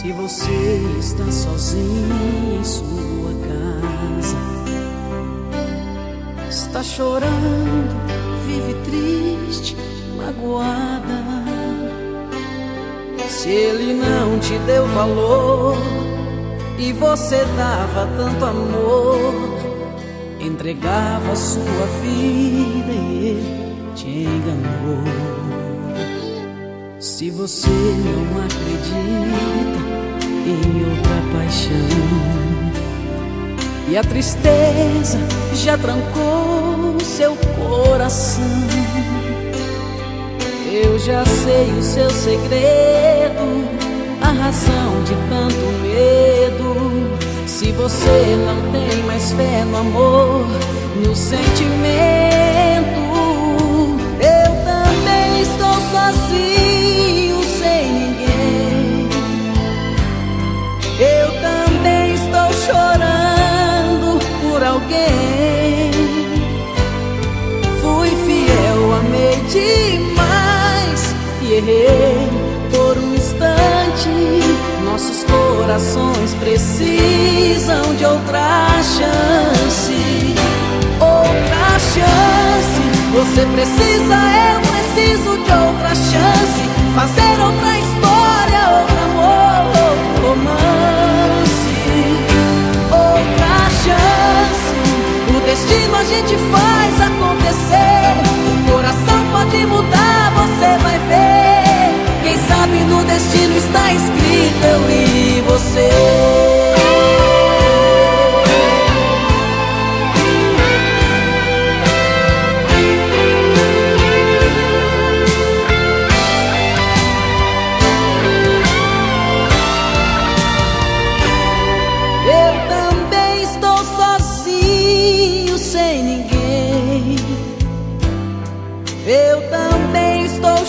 Se você está sozinho em sua casa, está chorando, vive triste, magoada. Se ele não te deu valor e você dava tanto amor, entregava sua vida e ele te enganou. Se você não acredita paixão e a tristeza já trancou seu coração, eu já sei o seu segredo, a razão de tanto medo. Se você não tem mais fé no amor, no sentimento, errei por um instante. Nossos corações precisam de outra chance. Outra chance. Você precisa, eu preciso de outra chance. Fazer outra história, outro amor, outro romance. Outra chance. O destino a gente faz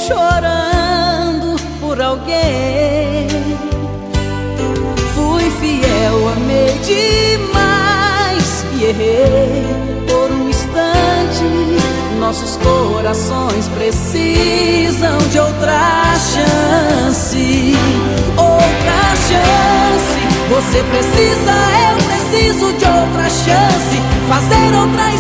chorando por alguém. Fui fiel, amei demais e errei por um instante. Nossos corações precisam de outra chance. Outra chance. Você precisa, eu preciso de outra chance. Fazer outra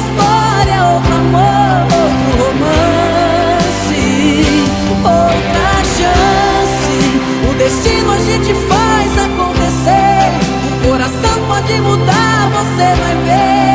destino a gente faz acontecer. O coração pode mudar, você vai ver.